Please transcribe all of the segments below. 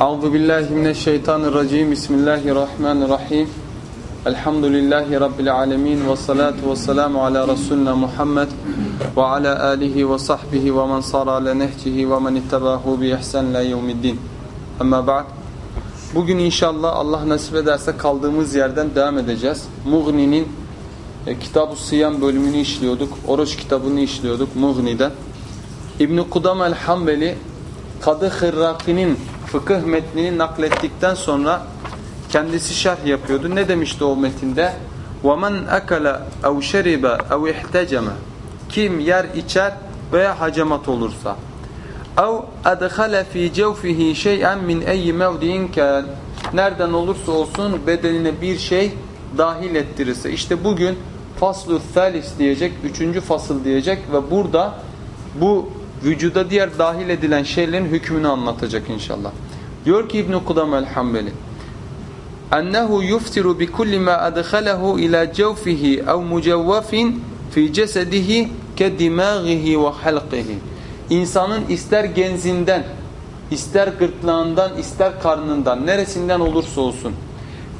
Euzu billahi mineşşeytanirracim. Bismillahirrahmanirrahim. Elhamdülillahi rabbil alamin ve salatu vesselamu ala resulina Muhammed ve ala alihi ve sahbihi ve men sara ala nehcihi ve men ittabahu bi ihsan ila yevmiddin. Amma ba'd. Bugün inşallah Allah nasip ederse kaldığımız yerden devam edeceğiz. Mughni'nin e, Kitab-ı Siyam bölümünü işliyorduk. Oruç kitabını işliyorduk Mughni'den. İbn-i Kudam el-Hambeli Kadı Hırraki'nin fıkıh metnini naklettikten sonra kendisi şerh yapıyordu. Ne demişti o metinde? وَمَنْ أَكَلَ اَوْ شَرِبَ اَوْ اِحْتَجَمَ Kim yer içer veya hacamat olursa اَوْ اَدْخَلَ ف۪ي جَوْفِهِ شَيْئًا مِنْ اَيِّ مَوْدِينَ كَانَ Nereden olursa olsun bedeline bir şey dahil ettirirse. İşte bugün faslu thalis diyecek, üçüncü fasıl diyecek ve burada bu vücuda diğer dahil edilen şeylerin hükmünü anlatacak inşallah. Diyor ki İbn-i Kudam el-Hambeli ennehu yuftiru bi kulli ma adkhalahu ila cevfihi ev mucevvafin fi cesedihi ke dimaghihi ve halqihi İnsanın ister genzinden, ister gırtlağından, ister karnından, neresinden olursa olsun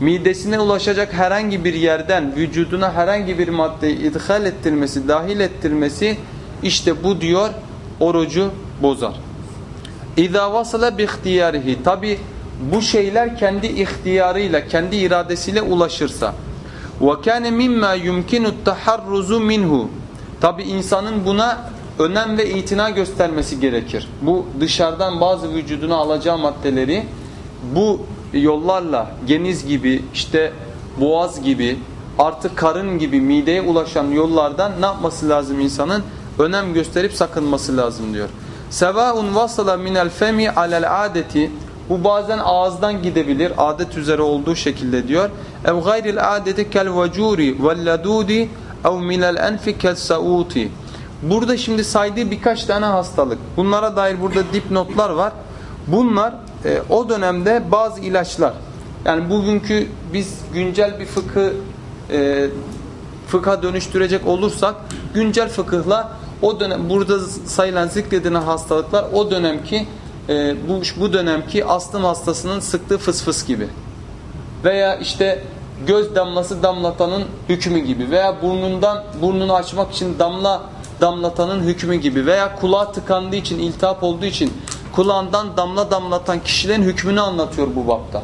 midesine ulaşacak herhangi bir yerden vücuduna herhangi bir maddeyi idhal ettirmesi, dahil ettirmesi işte bu diyor orucu bozar. İza vasala bi tabi bu şeyler kendi ihtiyarıyla, kendi iradesiyle ulaşırsa ve kana mimma yumkinu taharruzu minhu tabi insanın buna önem ve itina göstermesi gerekir. Bu dışarıdan bazı vücuduna alacağı maddeleri bu yollarla geniz gibi işte boğaz gibi artık karın gibi mideye ulaşan yollardan ne yapması lazım insanın? Önem gösterip sakınması lazım diyor. Sevaun vasala minel femi alel adeti bu bazen ağızdan gidebilir adet üzere olduğu şekilde diyor. Ev gayril adeti kel vecuri vel ladudi ev minel enfi kel sauti Burada şimdi saydığı birkaç tane hastalık. Bunlara dair burada dipnotlar var. Bunlar e, o dönemde bazı ilaçlar. Yani bugünkü biz güncel bir fıkı e, fıkha dönüştürecek olursak güncel fıkıhla o dönem burada sayılan zikredilen hastalıklar o dönemki e, bu bu dönemki astım hastasının sıktığı fıs fıs gibi. Veya işte göz damlası damlatanın hükmü gibi veya burnundan burnunu açmak için damla damlatanın hükmü gibi veya kulağı tıkandığı için iltihap olduğu için kulağından damla damlatan kişilerin hükmünü anlatıyor bu bapta.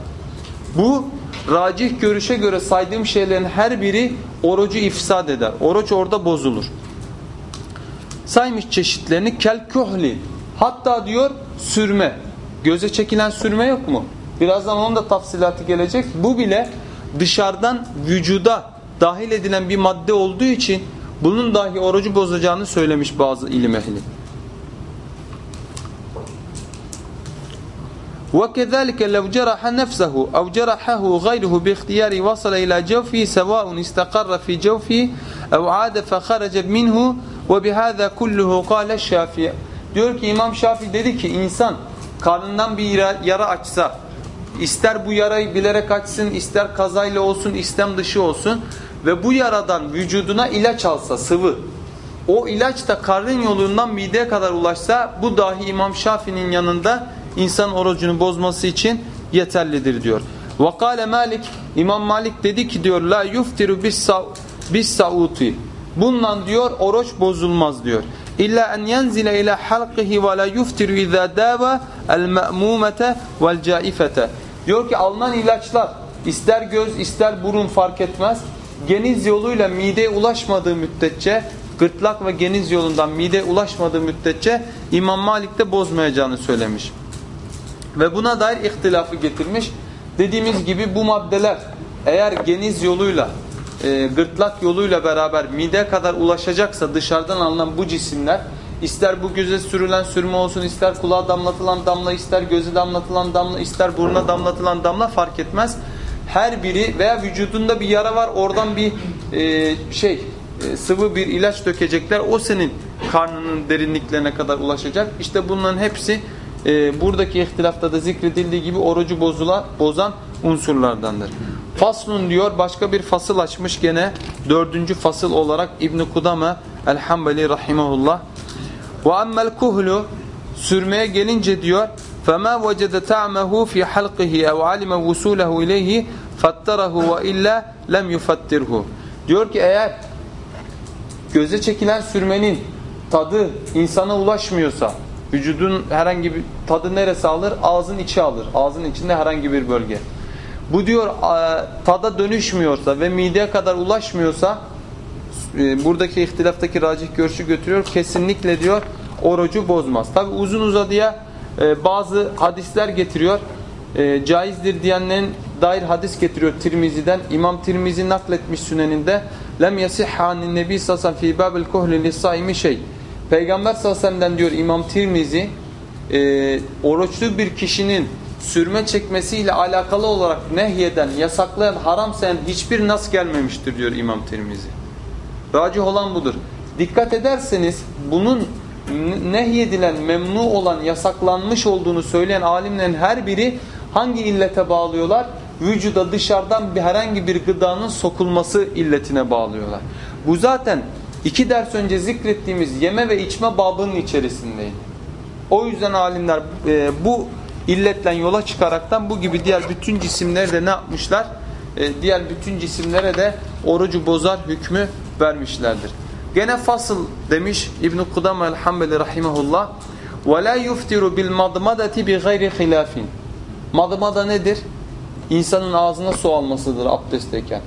Bu racih görüşe göre saydığım şeylerin her biri orucu ifsad eder. Oruç orada bozulur Saymış çeşitlerini kel kuhli. Hatta diyor sürme. Göze çekilen sürme yok mu? Birazdan onun da tafsilatı gelecek. Bu bile dışarıdan vücuda dahil edilen bir madde olduğu için bunun dahi orucu bozacağını söylemiş bazı ilim ehli. وكذلك لو جرح نفسه أو جرحه غيره باختيار وصل إلى جوفه سواء استقر في جوفه أو عاد فخرج منه ve bihâzâ kulluhu kâle Şafii. Diyor ki İmam Şafii dedi ki insan karnından bir yara açsa ister bu yarayı bilerek açsın ister kazayla olsun istem dışı olsun ve bu yaradan vücuduna ilaç alsa sıvı o ilaç da karın yolundan mideye kadar ulaşsa bu dahi İmam Şafii'nin yanında insan orucunu bozması için yeterlidir diyor. Vakale Malik İmam Malik dedi ki diyor la yuftiru bis sauti Bundan diyor oruç bozulmaz diyor. İlla en yenzile ila halqihi ve la yuftiru iza dava el ma'mumete vel caifete. Diyor ki alınan ilaçlar ister göz ister burun fark etmez. Geniz yoluyla mideye ulaşmadığı müddetçe gırtlak ve geniz yolundan mideye ulaşmadığı müddetçe İmam Malik de bozmayacağını söylemiş. Ve buna dair ihtilafı getirmiş. Dediğimiz gibi bu maddeler eğer geniz yoluyla, e, gırtlak yoluyla beraber mideye kadar ulaşacaksa dışarıdan alınan bu cisimler ister bu göze sürülen sürme olsun, ister kulağa damlatılan damla, ister göze damlatılan damla, ister buruna damlatılan damla fark etmez. Her biri veya vücudunda bir yara var oradan bir e, şey e, sıvı bir ilaç dökecekler. O senin karnının derinliklerine kadar ulaşacak. İşte bunların hepsi e, buradaki ihtilafta da zikredildiği gibi orucu bozula, bozan unsurlardandır. Faslun diyor başka bir fasıl açmış gene dördüncü fasıl olarak İbn-i Kudame El-Hambeli Rahimahullah. Ve emmel kuhlu sürmeye gelince diyor فَمَا وَجَدَ تَعْمَهُ فِي حَلْقِهِ اَوْ عَلِمَ وُسُولَهُ اِلَيْهِ فَاتَّرَهُ وَاِلَّا لَمْ يُفَتِّرْهُ Diyor ki eğer göze çekilen sürmenin tadı insana ulaşmıyorsa vücudun herhangi bir tadı neresi alır? Ağzın içi alır. Ağzın içinde herhangi bir bölge. Bu diyor tada dönüşmüyorsa ve mideye kadar ulaşmıyorsa e, buradaki ihtilaftaki racih görüşü götürüyor. Kesinlikle diyor orucu bozmaz. Tabi uzun uzadıya e, bazı hadisler getiriyor. E, caizdir diyenlerin dair hadis getiriyor Tirmizi'den. İmam Tirmizi nakletmiş süneninde. Lem yasihhanin nebi sasan fi babil kuhli lisaimi şey. Peygamber sallallahu diyor İmam Tirmizi e, oruçlu bir kişinin sürme çekmesiyle alakalı olarak nehyeden, yasaklayan, haram sayan hiçbir nas gelmemiştir diyor İmam Tirmizi. Racih olan budur. Dikkat ederseniz bunun nehyedilen, memnu olan, yasaklanmış olduğunu söyleyen alimlerin her biri hangi illete bağlıyorlar? Vücuda dışarıdan bir herhangi bir gıdanın sokulması illetine bağlıyorlar. Bu zaten iki ders önce zikrettiğimiz yeme ve içme babının içerisindeydi. O yüzden alimler e, bu illetten yola çıkaraktan bu gibi diğer bütün cisimleri de ne yapmışlar? E, diğer bütün cisimlere de orucu bozar hükmü vermişlerdir. Gene fasıl demiş İbn Kudame el-Hanbeli rahimehullah ve la yuftiru bil madmadati bi. Madmada nedir? İnsanın ağzına su almasıdır abdestteyken.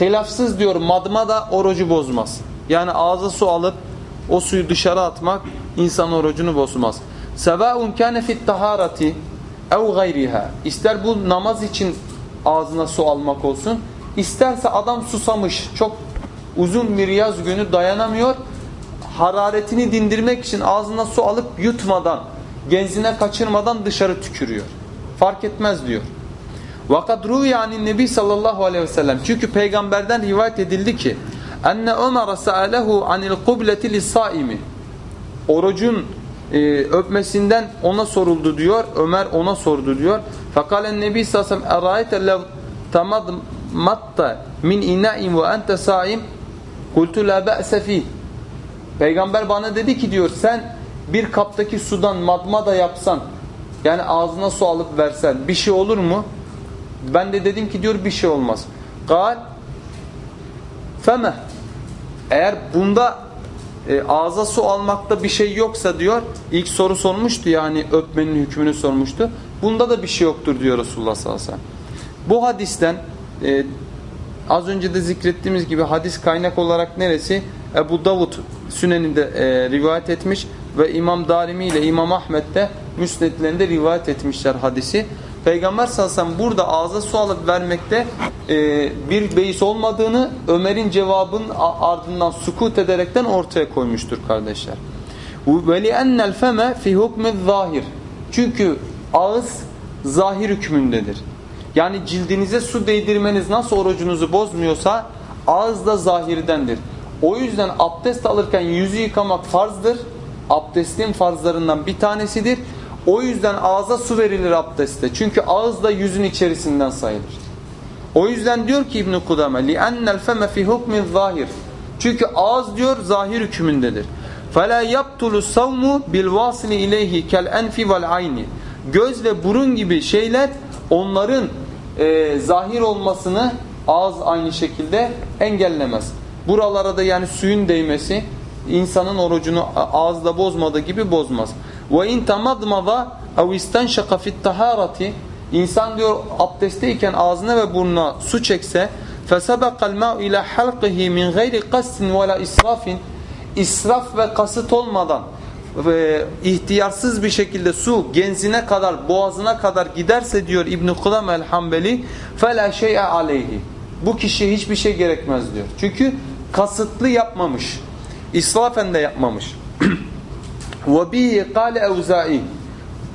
Hilafsız diyor madmada orucu bozmaz. Yani ağza su alıp o suyu dışarı atmak insan orucunu bozmaz. Sevaun kana fit taharati ev gayriha. İster bu namaz için ağzına su almak olsun, isterse adam susamış, çok uzun bir yaz günü dayanamıyor. Hararetini dindirmek için ağzına su alıp yutmadan, genzine kaçırmadan dışarı tükürüyor. Fark etmez diyor. Vakat yani Nebi sallallahu aleyhi ve sellem. Çünkü peygamberden rivayet edildi ki enne Ömer sa'alehu anil kubleti lis-saimi. Orucun e, öpmesinden ona soruldu diyor. Ömer ona sordu diyor. Fakalen Nebi sallallahu aleyhi ve sellem erayte lev tamadmatta min ina'in ve ente saim Kultu la be'se fi. Peygamber bana dedi ki diyor sen bir kaptaki sudan madma da yapsan yani ağzına su alıp versen bir şey olur mu? Ben de dedim ki diyor bir şey olmaz. Gal feme eğer bunda e, ağza su almakta bir şey yoksa diyor ilk soru sormuştu yani öpmenin hükmünü sormuştu. Bunda da bir şey yoktur diyor Resulullah sallallahu aleyhi ve sellem. Bu hadisten e, Az önce de zikrettiğimiz gibi hadis kaynak olarak neresi? Ebu Davud Sünen'inde e, rivayet etmiş ve İmam Darimi ile İmam Ahmet de müsnetlerinde rivayet etmişler hadisi. Peygamber sallallahu aleyhi ve sellem burada ağza su alıp vermekte e, bir beis olmadığını Ömer'in cevabının ardından sukut ederekten ortaya koymuştur kardeşler. وَلِأَنَّ الْفَمَ fi hukmi zahir. Çünkü ağız zahir hükmündedir. Yani cildinize su değdirmeniz nasıl orucunuzu bozmuyorsa ağız da zahirdendir. O yüzden abdest alırken yüzü yıkamak farzdır. Abdestin farzlarından bir tanesidir. O yüzden ağza su verilir abdestte. Çünkü ağız da yüzün içerisinden sayılır. O yüzden diyor ki İbn Kudame لِأَنَّ الْفَمَ فِي حُكْمِ zahir. Çünkü ağız diyor zahir hükmündedir. فَلَا يَبْتُلُ السَّوْمُ بِالْوَاسِلِ اِلَيْهِ كَالْاَنْفِ وَالْعَيْنِ Göz ve burun gibi şeyler onların e, zahir olmasını ağız aynı şekilde engellemez. Buralara da yani suyun değmesi insanın orucunu ağızda bozmadığı gibi bozmaz. Ve in tamadmada ev istenşaka fit taharati insan diyor abdestteyken ağzına ve burnuna su çekse fesebekal ma'u ila halqihi min gayri qasdin ve la israfin israf ve kasıt olmadan ve ihtiyarsız bir şekilde su genzine kadar, boğazına kadar giderse diyor İbn Kudam el-Hambeli فَلَا شَيْءَ عَلَيْهِ Bu kişiye hiçbir şey gerekmez diyor. Çünkü kasıtlı yapmamış. İsrafen de yapmamış. وَبِهِ قَالَ اَوْزَائِ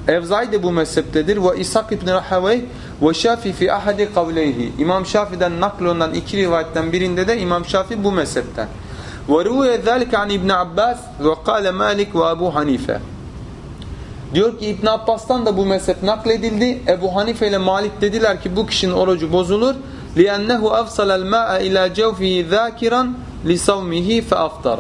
Evzai de bu mezheptedir. Ve İshak İbn Rahavey ve Şafi fi ahadi kavleyhi. İmam Şafi'den naklolunan iki rivayetten birinde de İmam Şafi bu mezhepten. وروي ذلك عن İbn Abbas ve kâle Malik ve Ebu Hanife. Diyor ki İbn Abbas'tan da bu mezhep nakledildi. Ebu Hanife ile Malik dediler ki bu kişinin orucu bozulur. لِأَنَّهُ أَفْصَلَ الْمَاءَ إِلَى جَوْفِهِ ذَاكِرًا لِسَوْمِهِ فَأَفْتَرَ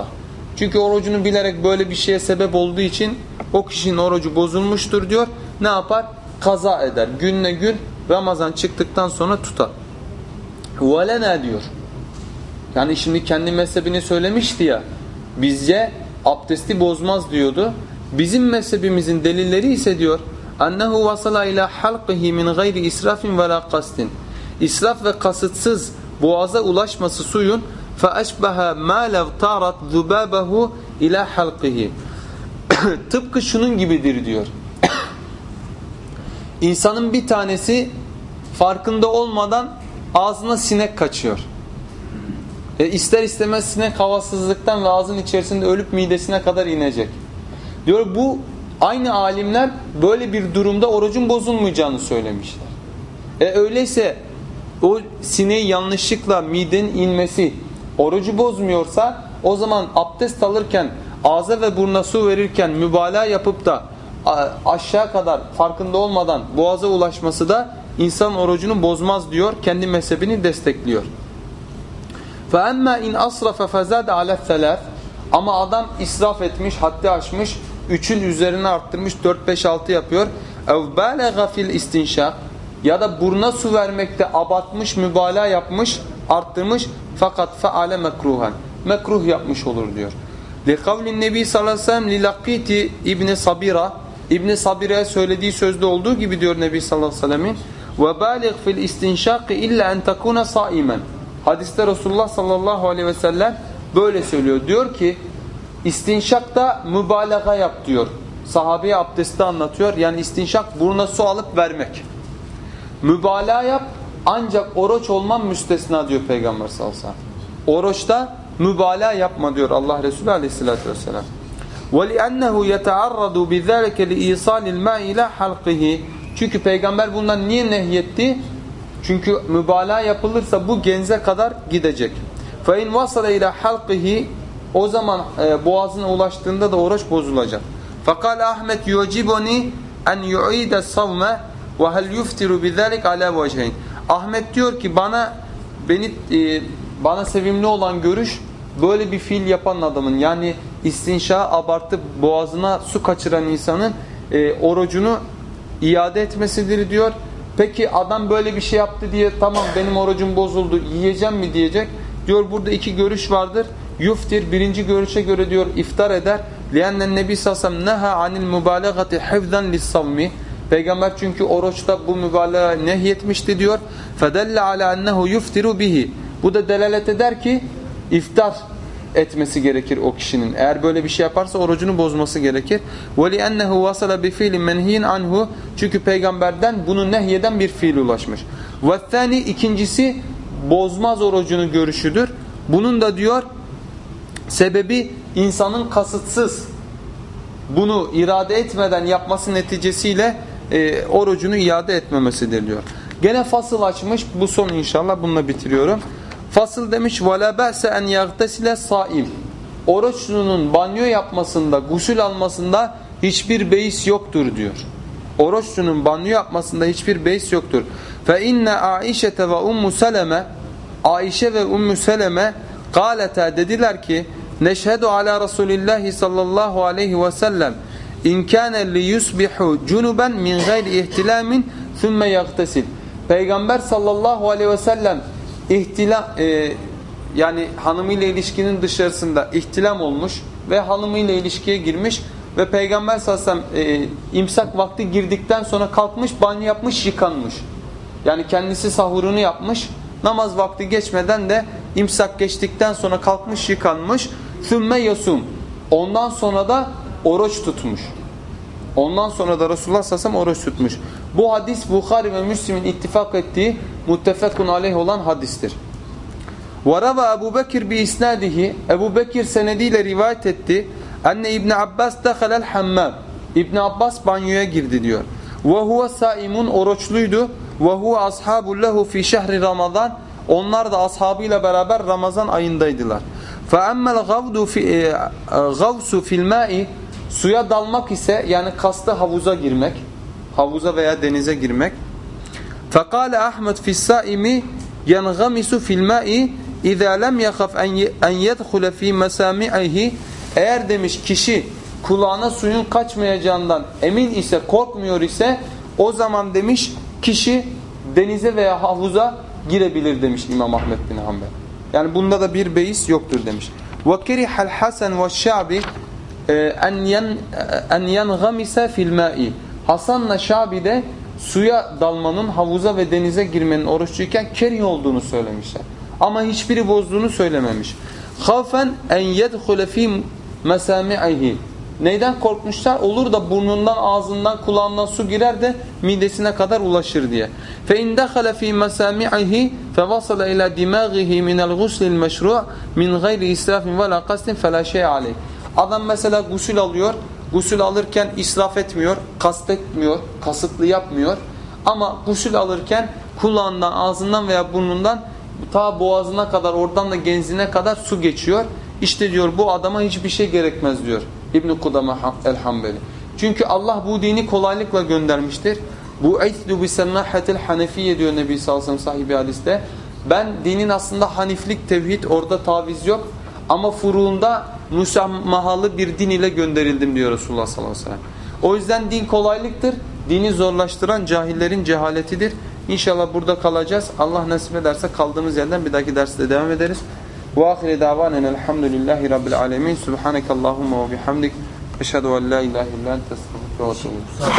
Çünkü orucunu bilerek böyle bir şeye sebep olduğu için o kişinin orucu bozulmuştur diyor ne yapar? Kaza eder. Günle gün Ramazan çıktıktan sonra tutar. وَلَنَا diyor. Yani şimdi kendi mezhebini söylemişti ya. Bizce abdesti bozmaz diyordu. Bizim mezhebimizin delilleri ise diyor ennehu vasala ila halqihi min gayri israfin ve la kastin. İsraf ve kasıtsız boğaza ulaşması suyun فَأَشْبَهَ مَا لَوْ تَارَتْ ذُبَابَهُ ila halqihi. Tıpkı şunun gibidir diyor. İnsanın bir tanesi farkında olmadan ağzına sinek kaçıyor. E ister istemez sinek havasızlıktan ve ağzın içerisinde ölüp midesine kadar inecek. Diyor bu aynı alimler böyle bir durumda orucun bozulmayacağını söylemişler. E öyleyse o sineği yanlışlıkla midenin inmesi orucu bozmuyorsa o zaman abdest alırken ağza ve buruna su verirken mübalağa yapıp da aşağı kadar farkında olmadan boğaza ulaşması da insan orucunu bozmaz diyor. Kendi mezhebini destekliyor. فَاَمَّا in asrafa فَزَادَ عَلَى الثَّلَاثِ Ama adam israf etmiş, haddi aşmış, üçün üzerine arttırmış, 4-5-6 yapıyor. اَوْ بَالَغَ fil istinşak Ya da buruna su vermekte abartmış, mübalağa yapmış, arttırmış fakat feale mekruhen. Mekruh yapmış olur diyor. Likavlin Nebi sallallahu aleyhi ve sellem lilakiti İbni Sabira İbni Sabire'ye söylediği sözde olduğu gibi diyor Nebi sallallahu aleyhi ve sellemin ve balig fil istinşaki illa en takuna saimen. Hadiste Resulullah sallallahu aleyhi ve sellem böyle söylüyor. Diyor ki istinşakta mübalağa yap diyor. Sahabeye abdesti anlatıyor. Yani istinşak buruna su alıp vermek. Mübalağa yap ancak oruç olman müstesna diyor Peygamber sallallahu aleyhi ve sellem. Oruçta mübalağa yapma diyor Allah Resulü aleyhissalatü vesselam. وَلِأَنَّهُ يَتَعَرَّضُ بِذَٰلِكَ لِإِيصَالِ الْمَاءِ إِلَى حَلْقِهِ Çünkü peygamber bundan niye nehyetti? Çünkü mübalağa yapılırsa bu genze kadar gidecek. فَاِنْ وَصَلَ اِلَى حَلْقِهِ O zaman e, boğazına ulaştığında da oruç bozulacak. فَقَالَ Ahmet يُعْجِبُنِي اَنْ يُعِيدَ الصَّوْمَ وَهَلْ يُفْتِرُ بِذَٰلِكَ عَلَى وَجْهَيْنِ Ahmet diyor ki bana beni e, bana sevimli olan görüş böyle bir fiil yapan adamın yani istinşa abartıp boğazına su kaçıran insanın e, orucunu iade etmesidir diyor. Peki adam böyle bir şey yaptı diye tamam benim orucum bozuldu yiyeceğim mi diyecek. Diyor burada iki görüş vardır. Yuftir birinci görüşe göre diyor iftar eder. لِيَنَّ النَّبِي سَاسَمْ نَهَا عَنِ الْمُبَالَغَةِ حِفْذًا لِلصَّوْمِ Peygamber çünkü oruçta bu mübalağa nehyetmişti diyor. فَدَلَّ عَلَى أَنَّهُ يُفْتِرُ بِهِ Bu da delalet eder ki iftar etmesi gerekir o kişinin. Eğer böyle bir şey yaparsa orucunu bozması gerekir. وَلِأَنَّهُ وَصَلَ بِفِيلٍ مَنْهِينَ anhu Çünkü peygamberden bunu nehyeden bir fiil ulaşmış. وَالثَّانِ ikincisi bozmaz orucunu görüşüdür. Bunun da diyor sebebi insanın kasıtsız bunu irade etmeden yapması neticesiyle e, orucunu iade etmemesidir diyor. Gene fasıl açmış. Bu son inşallah. Bununla bitiriyorum. Fasıl demiş وَلَا بَأْسَ اَنْ يَغْتَسِلَ saim. Oruçlunun banyo yapmasında, gusül almasında hiçbir beis yoktur diyor. Oruçlunun banyo yapmasında hiçbir beis yoktur. فَاِنَّ عَائِشَةَ وَاُمُّ سَلَمَ Ayşe ve Ümmü Seleme قالتا dediler ki neşhedü ala Resulillahi sallallahu aleyhi ve sellem in kâne li yusbihu cunuben min gayri ihtilamin thumme yagtesil. Peygamber sallallahu aleyhi ve sellem ihtilam e, yani hanımıyla ilişkinin dışarısında ihtilam olmuş ve hanımıyla ilişkiye girmiş ve Peygamber sallallahu aleyhi ve sellem e, imsak vakti girdikten sonra kalkmış, banyo yapmış, yıkanmış. Yani kendisi sahurunu yapmış. Namaz vakti geçmeden de imsak geçtikten sonra kalkmış, yıkanmış. Sümme yasum. Ondan sonra da oruç tutmuş. Ondan sonra da Resulullah sallallahu aleyhi ve sellem oruç tutmuş. Bu hadis Bukhari ve Müslim'in ittifak ettiği muttefekun aleyh olan hadistir. وَرَوَى Ebu Bekir bi isnadihi Ebu Bekir senediyle rivayet etti. Anne İbn Abbas dehalel hammam. İbn Abbas banyoya girdi diyor. Ve huve saimun oruçluydu. Ve huve ashabul lehu fi şehri Ramazan. Onlar da ashabıyla beraber Ramazan ayındaydılar. Fe emmel gavdu fi gavsu fil ma'i suya dalmak ise yani kastı havuza girmek. Havuza veya denize girmek. Fekale Ahmed fi saimi yenğamisu fil ma'i İza lem yakhaf en yedhule fi mesami'ihi eğer demiş kişi kulağına suyun kaçmayacağından emin ise korkmuyor ise o zaman demiş kişi denize veya havuza girebilir demiş İmam Ahmet bin Hanbel. Yani bunda da bir beis yoktur demiş. وَكَرِحَ الْحَسَنْ وَالشَّعْبِ en yengamisa fil ma'i. Hasan'la Şabi de suya dalmanın, havuza ve denize girmenin oruçluyken kerih olduğunu söylemişler. Ama hiçbiri bozduğunu söylememiş. Khafen en yedhule fi mesami'ihi. Neyden korkmuşlar? Olur da burnundan, ağzından, kulağından su girer de midesine kadar ulaşır diye. Fe in dakhala fi mesami'ihi fe vasala ila dimaghihi min el-ghusl el-meşru' min gayri israfin ve la qasdin fela şey aleyh. Adam mesela gusül alıyor. Gusül alırken israf etmiyor, kastetmiyor, kasıtlı yapmıyor. Ama gusül alırken kulağından, ağzından veya burnundan ta boğazına kadar, oradan da genzine kadar su geçiyor. İşte diyor bu adama hiçbir şey gerekmez diyor İbn-i Kudama el-Hambeli. Çünkü Allah bu dini kolaylıkla göndermiştir. Bu bi semmahatil hanefiye diyor Nebi sallallahu aleyhi sahibi hadiste. Ben dinin aslında haniflik, tevhid orada taviz yok. Ama furuunda müsammahalı bir din ile gönderildim diyor Resulullah sallallahu aleyhi ve sellem. O yüzden din kolaylıktır. Dini zorlaştıran cahillerin cehaletidir. İnşallah burada kalacağız. Allah nasip ederse kaldığımız yerden bir dahaki derste devam ederiz. Ve ahire davanen elhamdülillahi rabbil alemin. Subhanekallahumma ve bihamdik. Eşhedü en la ilahe illa ente estağfirüke ve